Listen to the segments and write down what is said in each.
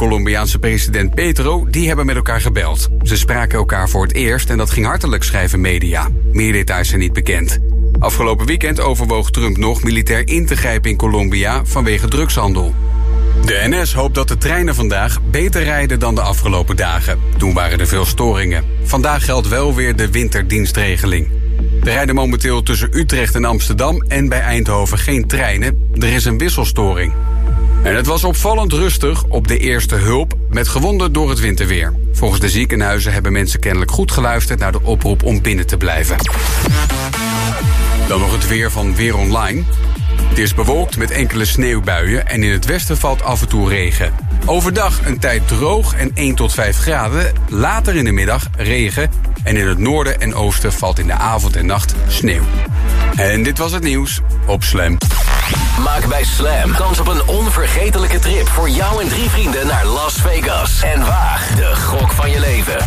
Colombiaanse president Petro, die hebben met elkaar gebeld. Ze spraken elkaar voor het eerst en dat ging hartelijk, schrijven media. Meer details zijn niet bekend. Afgelopen weekend overwoog Trump nog militair in te grijpen in Colombia vanwege drugshandel. De NS hoopt dat de treinen vandaag beter rijden dan de afgelopen dagen. Toen waren er veel storingen. Vandaag geldt wel weer de winterdienstregeling. Er rijden momenteel tussen Utrecht en Amsterdam en bij Eindhoven geen treinen. Er is een wisselstoring. En het was opvallend rustig op de eerste hulp met gewonden door het winterweer. Volgens de ziekenhuizen hebben mensen kennelijk goed geluisterd naar de oproep om binnen te blijven. Dan nog het weer van Weer Online. Het is bewolkt met enkele sneeuwbuien en in het westen valt af en toe regen. Overdag een tijd droog en 1 tot 5 graden. Later in de middag regen. En in het noorden en oosten valt in de avond en nacht sneeuw. En dit was het nieuws op Slam. Maak bij Slam kans op een onvergetelijke trip voor jou en drie vrienden naar Las Vegas. En waag de gok van je leven.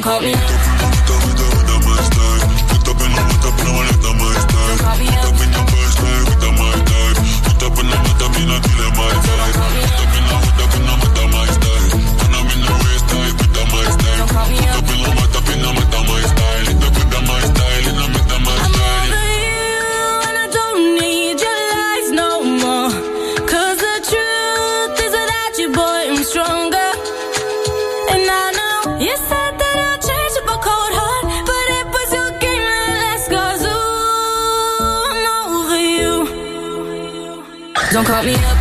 don't call me. Don't call me up,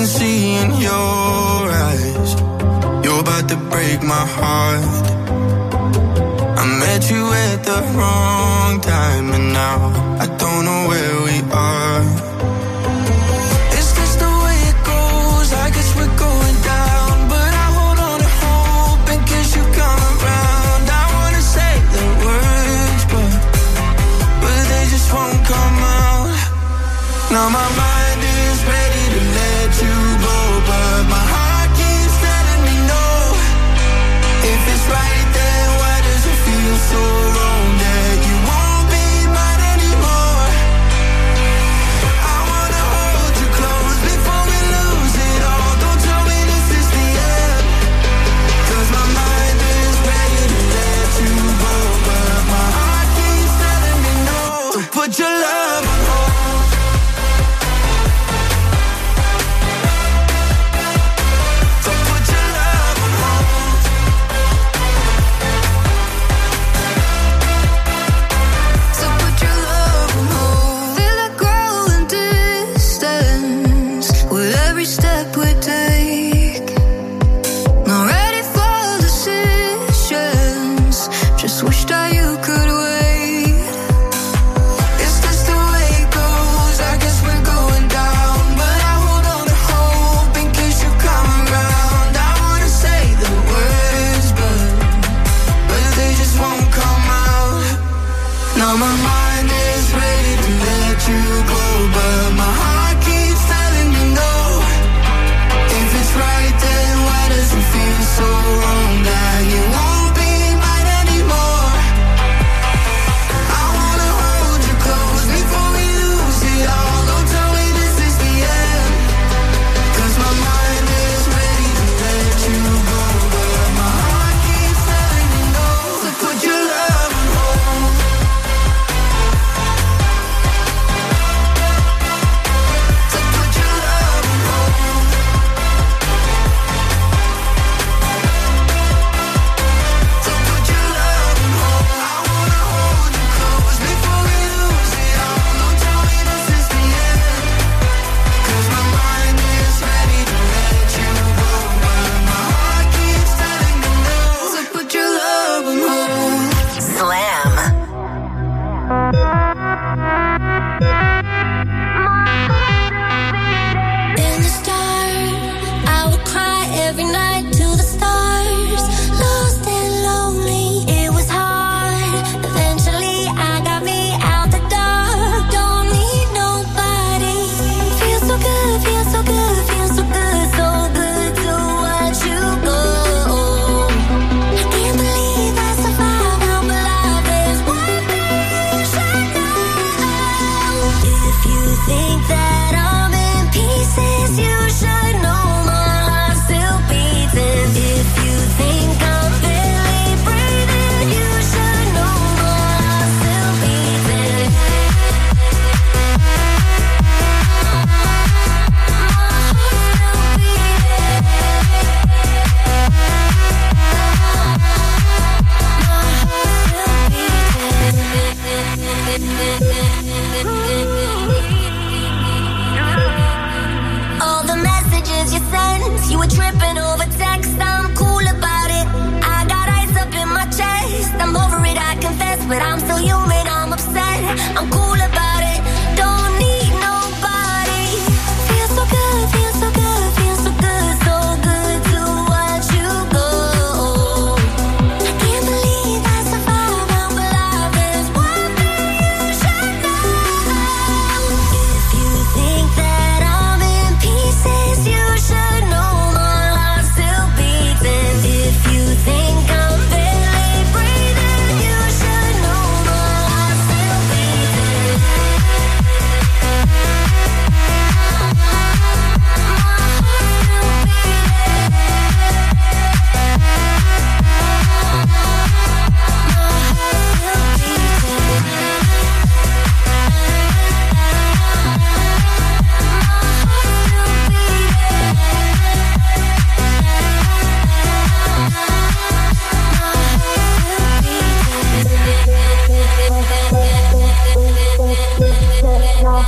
can see in your eyes. You're about to break my heart. I met you at the wrong time And now I don't know where we are. Is this the way it goes? I guess we're going down But I hold on to hope in case you come around. I wanna say the words but But they just won't come out. Now my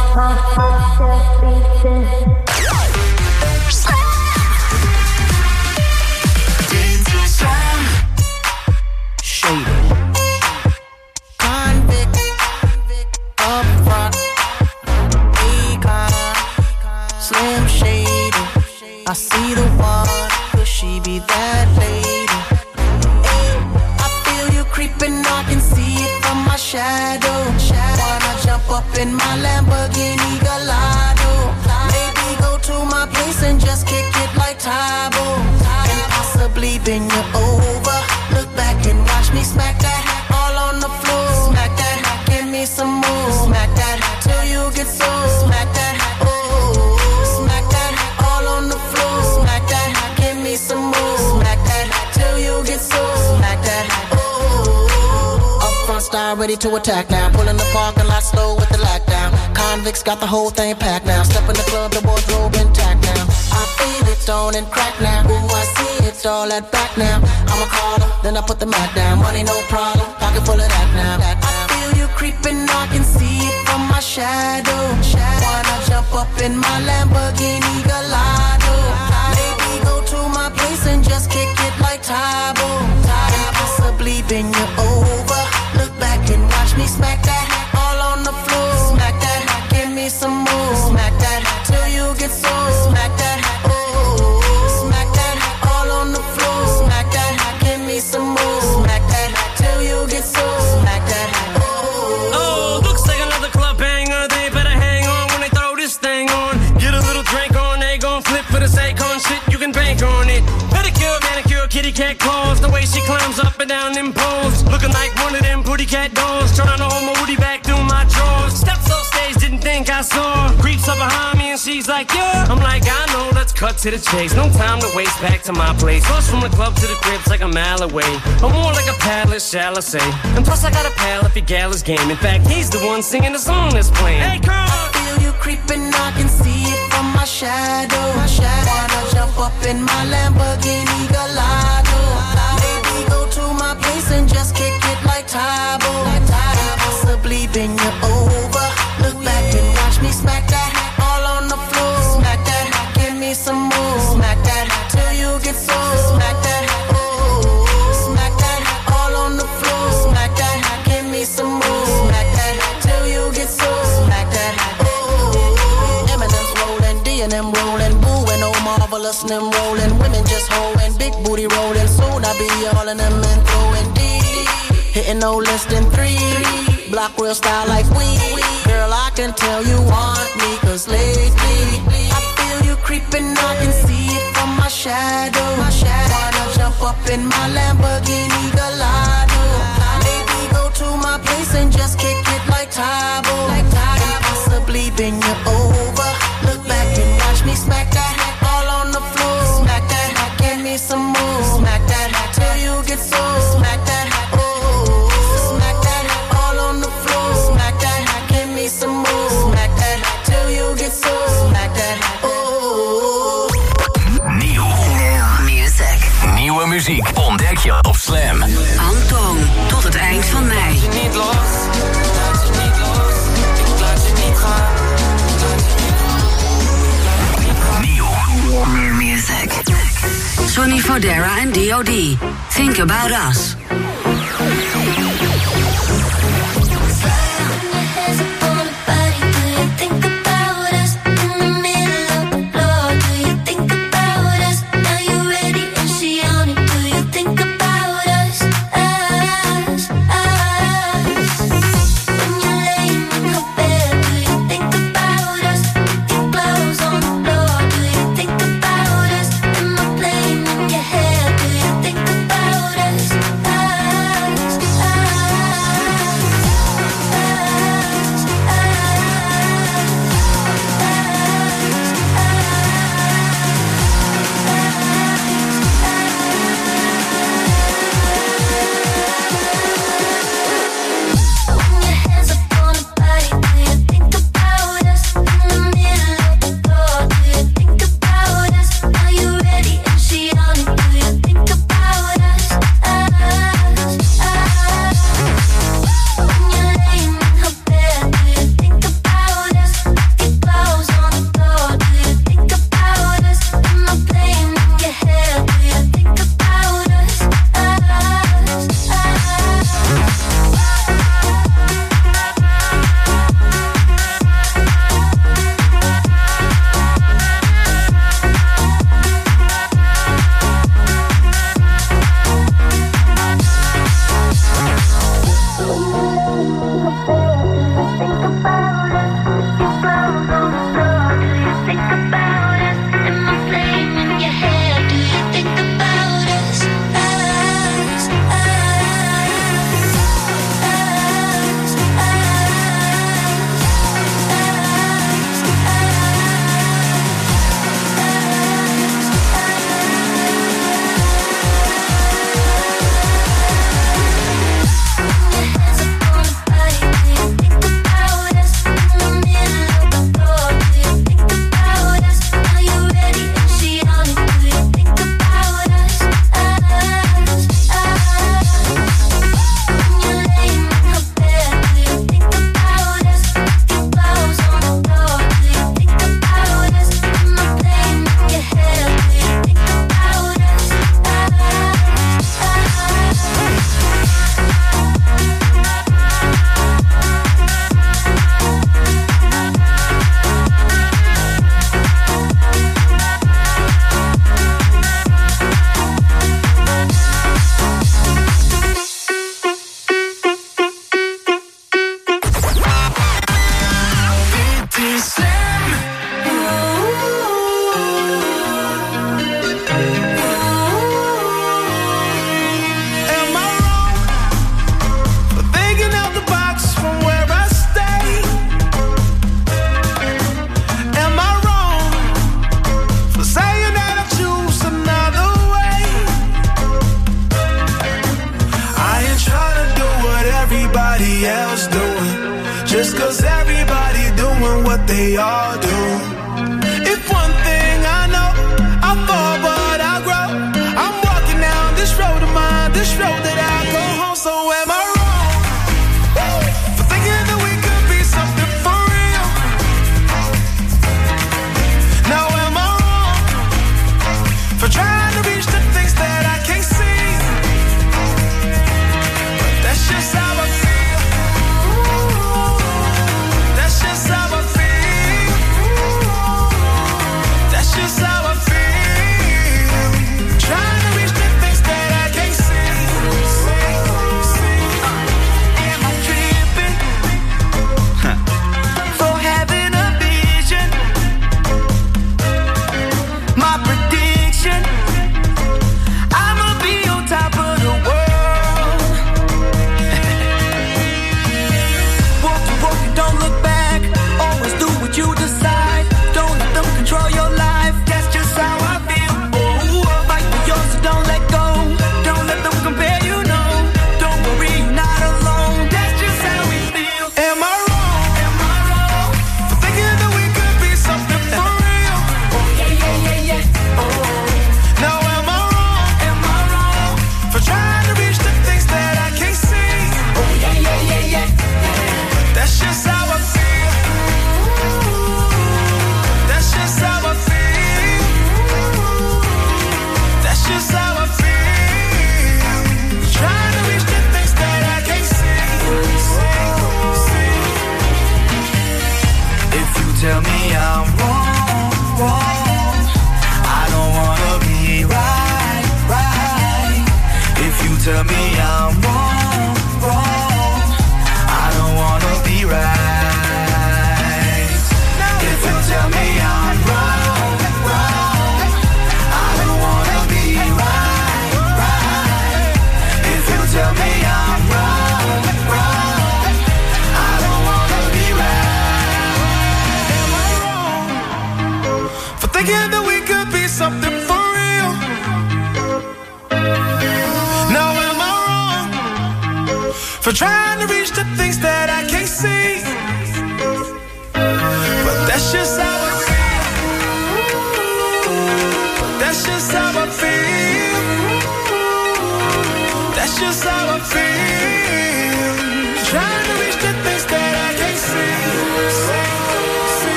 my heart, my heart beating. To attack now. Pulling the parking lot slow with the lockdown. Convicts got the whole thing packed now. Step in the club, the wardrobe intact now. I feel it on and crack now. Ooh, I see it's all that back now. I'm a caller, then I put the mat down. Money no problem, pocket full of that now. I feel you creeping, I can see it from my shadow. Wanna jump up in my Lamborghini Gallardo? Maybe go to my place and just kick it like Tae Bo. Possibly bend you over me smack that all on the floor. Smack that, give me some more. Smack that till you get sore. Smack that, oh. Smack that all on the floor. Smack that, give me some more. Smack that till you get sore. Smack that, oh. Oh, looks like another club banger. They better hang on when they throw this thing on. Get a little drink on, they gon' flip for the Akon shit. You can bank on it. Pedicure, manicure, kitty cat claws. The way she climbs up down them poles, looking like one of them pretty cat dolls. I saw creeps up behind me and she's like, yeah. I'm like, I know, let's cut to the chase. No time to waste back to my place. Close from the club to the crib's like a mile away. Or more like a palace, shall I say. And plus, I got a pal if your gal is game. In fact, he's the one singing the song that's playing. Hey, girl! I feel you creeping, I can see it from my shadow. My shadow. Wanna jump up in my Lamborghini Gallardo. Place and just kick it like Tae Bo. Like possibly bend you over. Look back and watch me smack that all on the floor. Smack that, give me some more. Smack that till you get sore. Smack that, oh. Smack that all on the floor. Smack that, give me some more. Smack that till you get sore. Smack that, oh. Eminem's rolling, D and M rolling, boo and oh marvelous and rolling. Women just holding, big booty rolling. Soon I'll be all in them and throwing D. No less than three. Block real style like we. Girl, I can tell you want me, cause lately I feel you creeping, I can see it from my shadow. My shadow. Wanna jump up in my Lamborghini Gallardo. Maybe go to my place and just kick it like Tae Bo. Like and possibly bend you over. Look back and watch me smack muziek ontdek je op Slam. Antoon, tot het eind van mei. Niet los, laat je niet los, ik laat je niet gaan. New music. Sonny Fodera en D.O.D. Think About Us.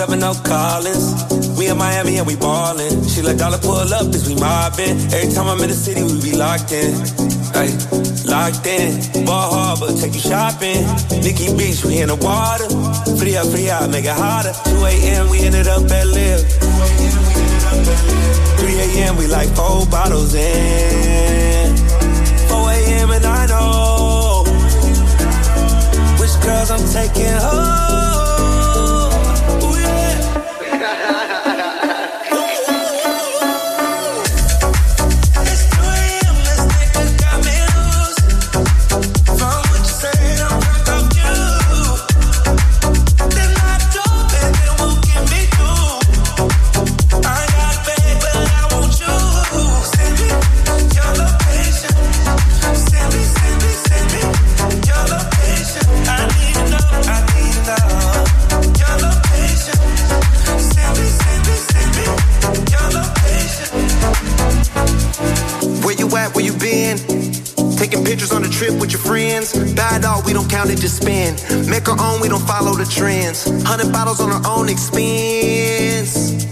707 Collins. We in Miami and we ballin'. She let dollar pull up as we mobbin'. Every time I'm in the city, we be locked in. Ay, locked in. Bal Harbour, take you shopping. Nikki Beach, we in the water. Free up, free fria, make it hotter. 2 a.m., we ended up at LIV. 3 a.m., we like four bottles in. 4 a.m., and I know which girls I'm taking home. Make our own, we don't follow the trends. Hundred bottles on our own expense.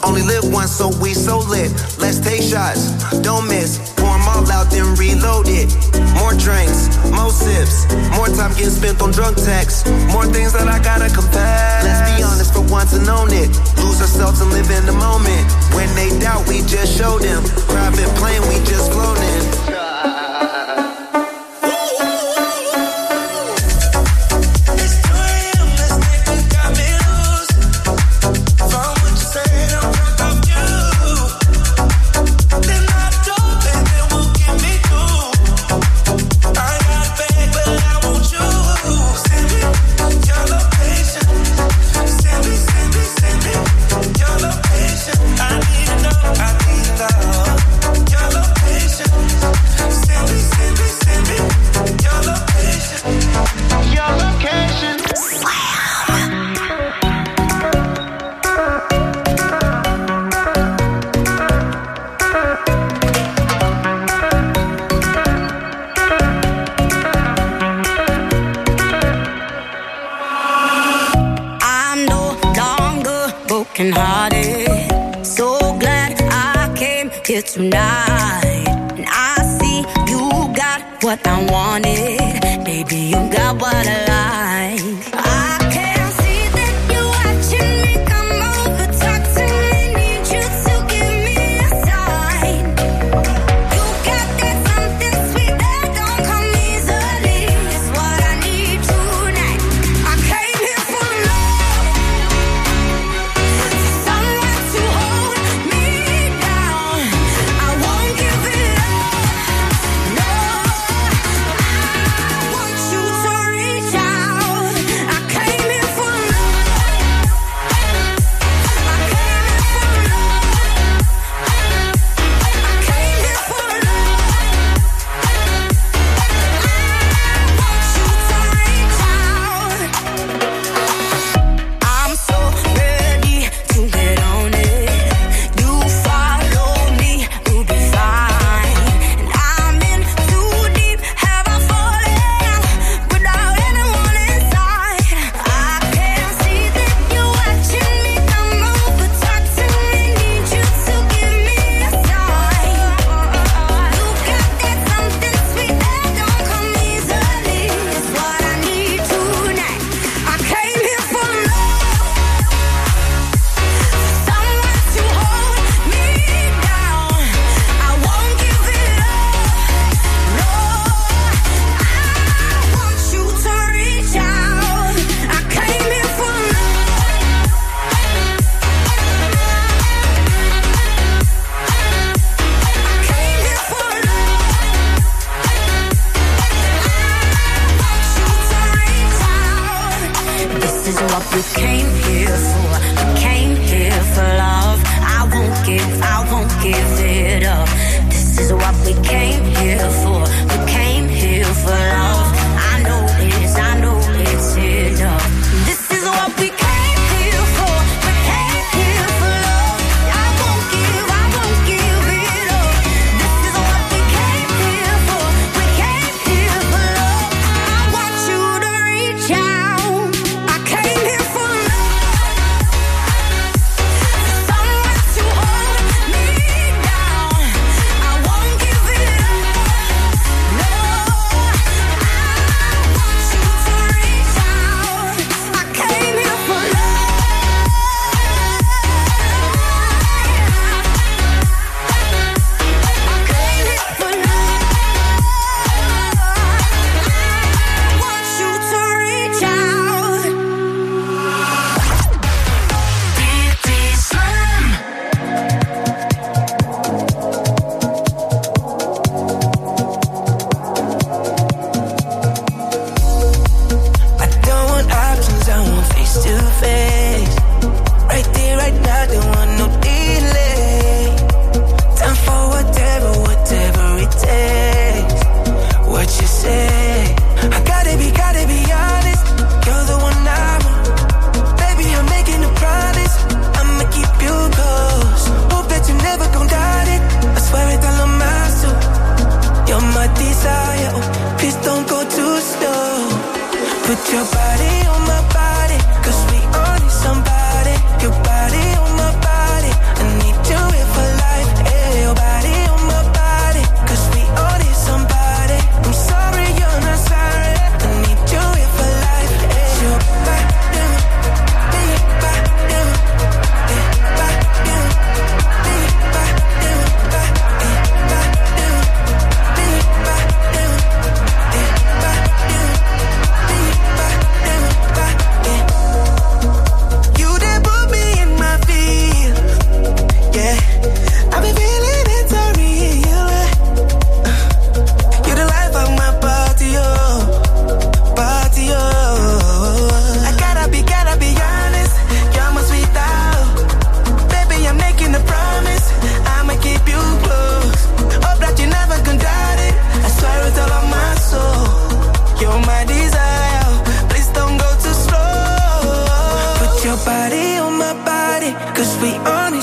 Only live once, so we so lit. Let's take shots, don't miss. Pour them all out, then reload it. More drinks, more sips. More time getting spent on drunk texts. More things that I gotta confess. Let's be honest for once and own it. Lose ourselves and live in the moment. When they doubt, we just show them. Private plane, we just floating.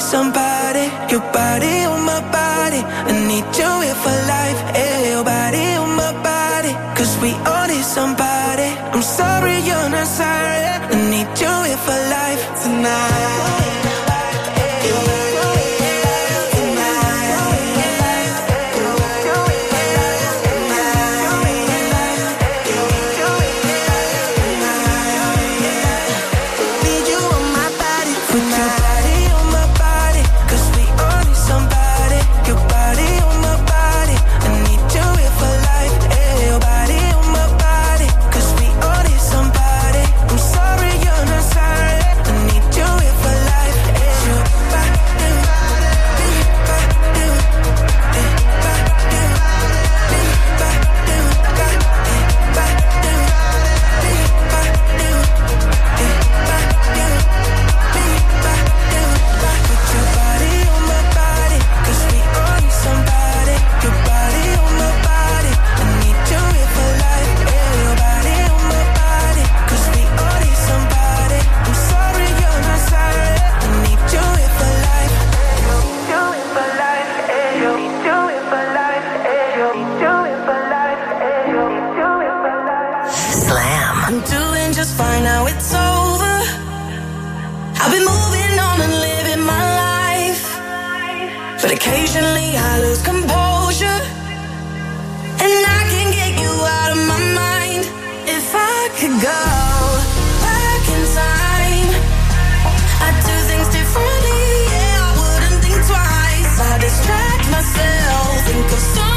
somebody. Your body on my body. I need you here for life. Hey, your body on my body. Cause we all need somebody. I'm sorry you're not sorry. I need you here for life tonight. go back in time. I'd do things differently, yeah, I wouldn't think twice. I distract myself, think of something.